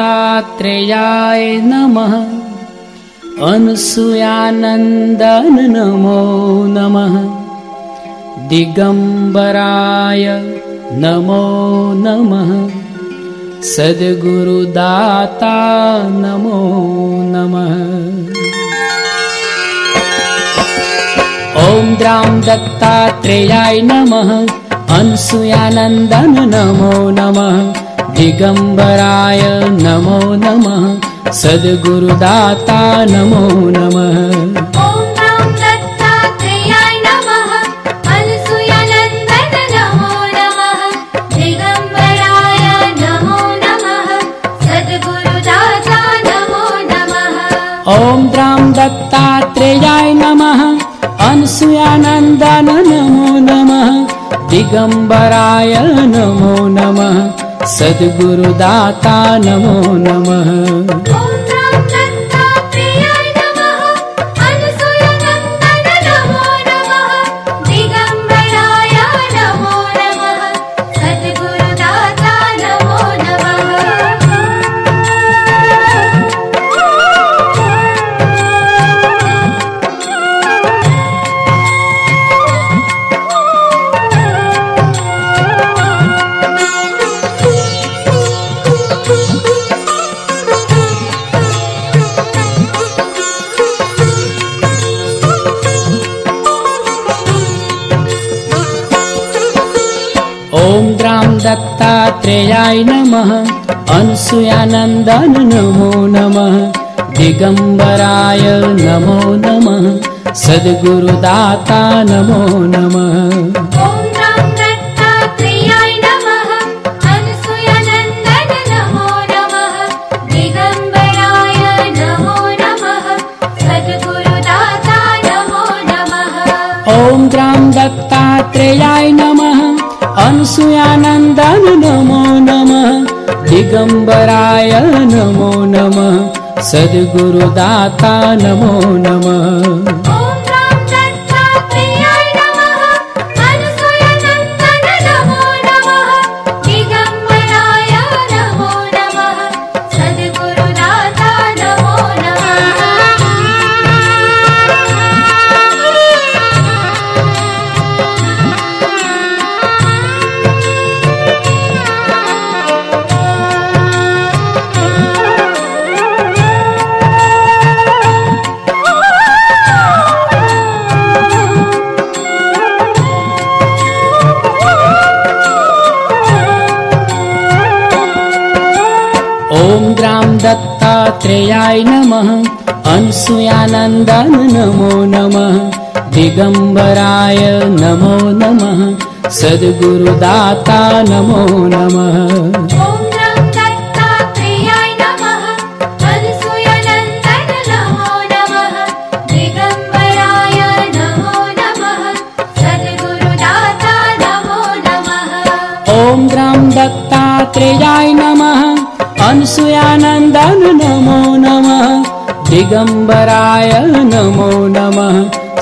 दत्तात्रेयाय नमः। अनुसूयानन्दन नमो नमः। दिगम्बराय नमो नमः। सद्गुरुदाता नमो नमः। ॐ द्रां दत्तात्रेयाय नमः। अनसूयानन्दन नमो नमः दिगम्बराय नमो नमः। सद्गुरुदाता नमो नमः। ॐ द्रां दत्तात्रेयाय नमः। अंशुयानन्दन नमो नमः। दिगम्बराय नमो नमः सद्गुरुदाता नमो नमः दत्तात्रेयाय नमः। अंशुयानन्दन नमो नमः। दिगम्बराय नमो नमः। सद्गुरुदाता नमो नमः नमो नमः। सद्गुरुदाता नमो नमः ॐ द्रां दत्तात्रेयाय नमः। अंशुयानन्दन नमो नमः। दिगम्बराय नमो नमः। सद्गुरुदाता नमो नमः। ॐ रां दत्तात्रेयाय नमः अनसूयानन्दन नमो नमः दिगम्बराय नमो नमः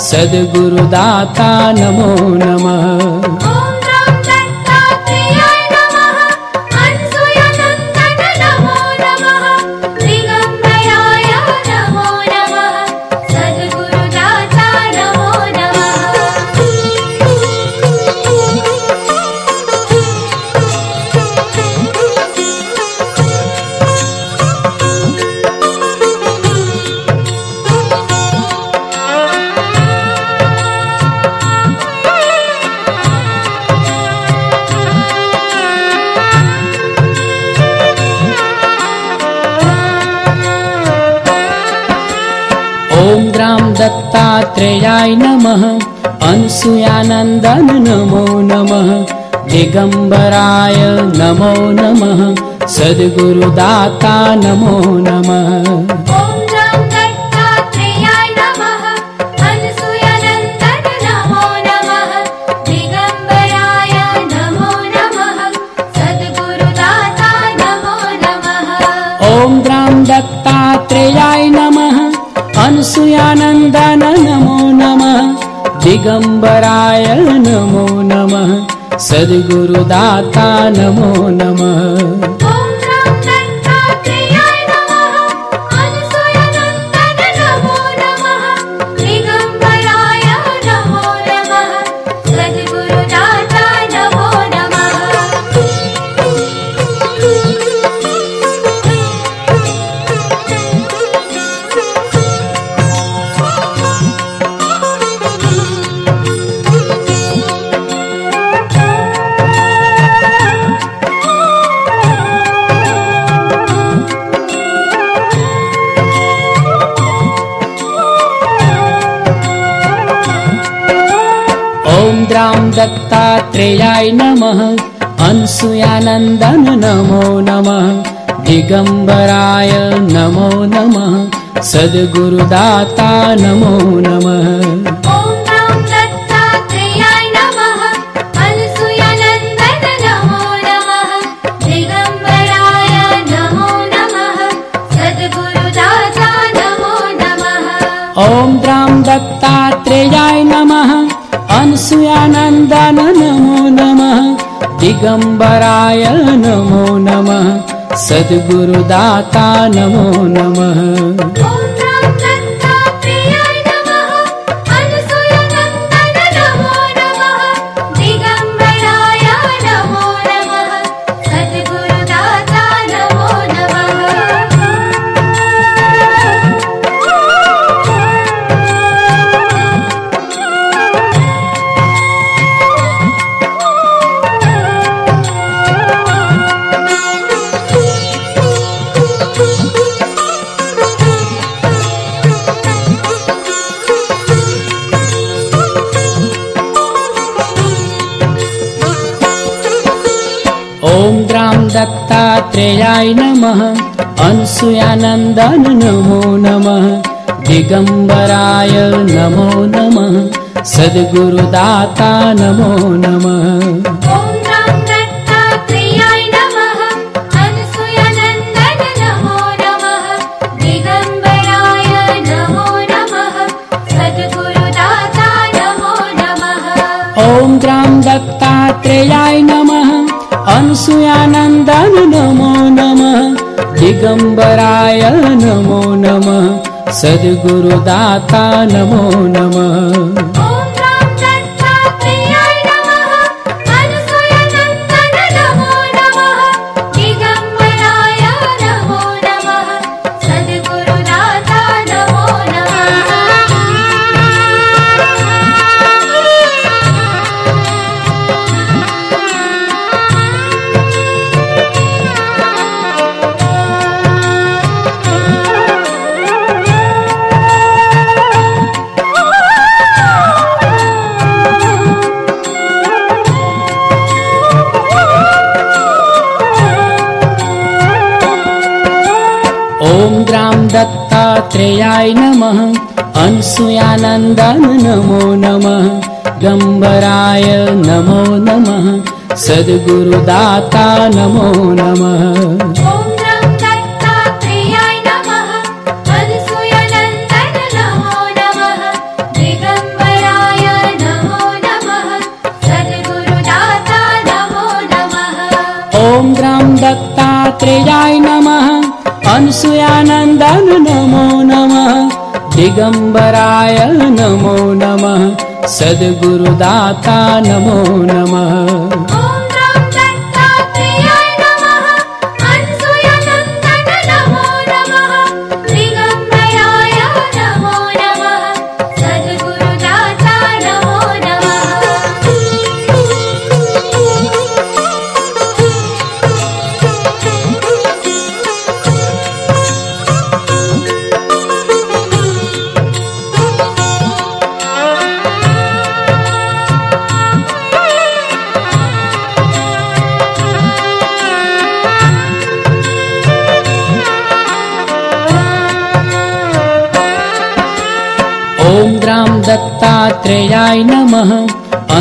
सद्गुरुदाता नमो नमः दत्तात्रेयाय नमः। अंशुयानन्दन नमो नमः। दिगम्बराय नमो नमः। सद्गुरुदाता नमो नमः। ॐ रां दत्तात्रेयाय नमः। अनसूयानन्दन दिगम्बराय नमो नमः। सद्गुरुदाता नमो नमः राम दत्तात्रेयाय नमः। अनसूयानन्दन नमो नमः। दिगम्बराय नमो नमः। सद्गुरुदाता नमो नमः। ॐ द्रां नमः अनसूयानन्दन नमो नमः। दिगम्बराय नमो नमः। सद्गुरुदाता नमो नमः दत्तात्रेयाय नमः। अनसूयानन्दन नमो नमः। दिगम्बराय नमो नमः। सद्गुरुदाता नमो नमः। ॐ राम दत्तात्रेयाय नमः अनसूयानन्दन नमो नमः दिगम्बराय नमो नमः सद्गुरुदाता नमो नमः दत्तात्रेयाय नमः। अनसूयानन्दन नमो नमः। गम्बराय नमो नमः। सद्गुरुदाता नमो नमः। ॐ राम दत्तात्रेयाय नमः अनसूयानन्दन नमो नमः दिगम्बराय नमो नमः। सद्गुरुदाता नमो नमः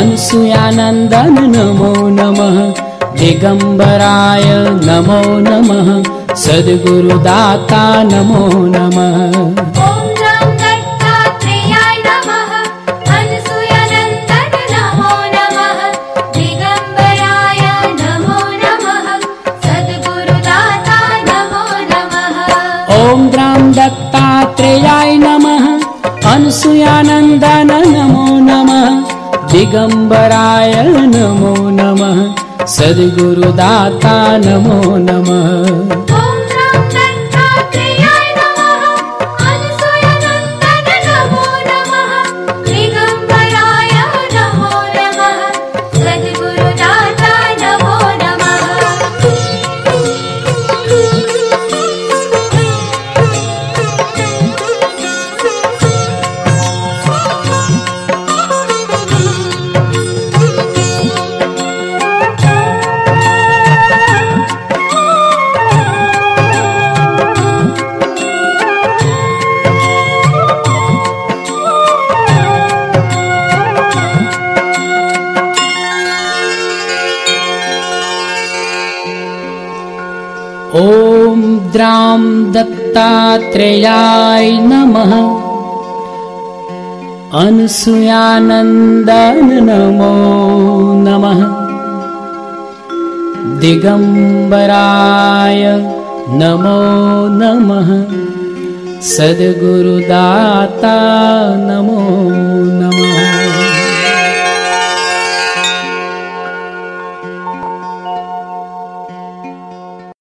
अनसूयानन्दन नमो। नमः दिगम्बराय नमो नमः। सद्गुरुदाता नमो नमः। ॐ राम दत्तात्रेयाय नमः। अनसूयानन्दन नमो। नमः दिगम्बराय नमो नमः। सद्गुरुदाता नमो नमः। ॐ द्रां दत्तात्रेयाय नमः। अनसूयानन्दन नमो नमः दिगम्बराय नमो नमः। सद्गुरुदाता नमो नमः दत्तात्रेयाय नमः। अनुसूयानन्दन नमो नमः। दिगम्बराय नमो नमः। सद्गुरुदाता नमो नमः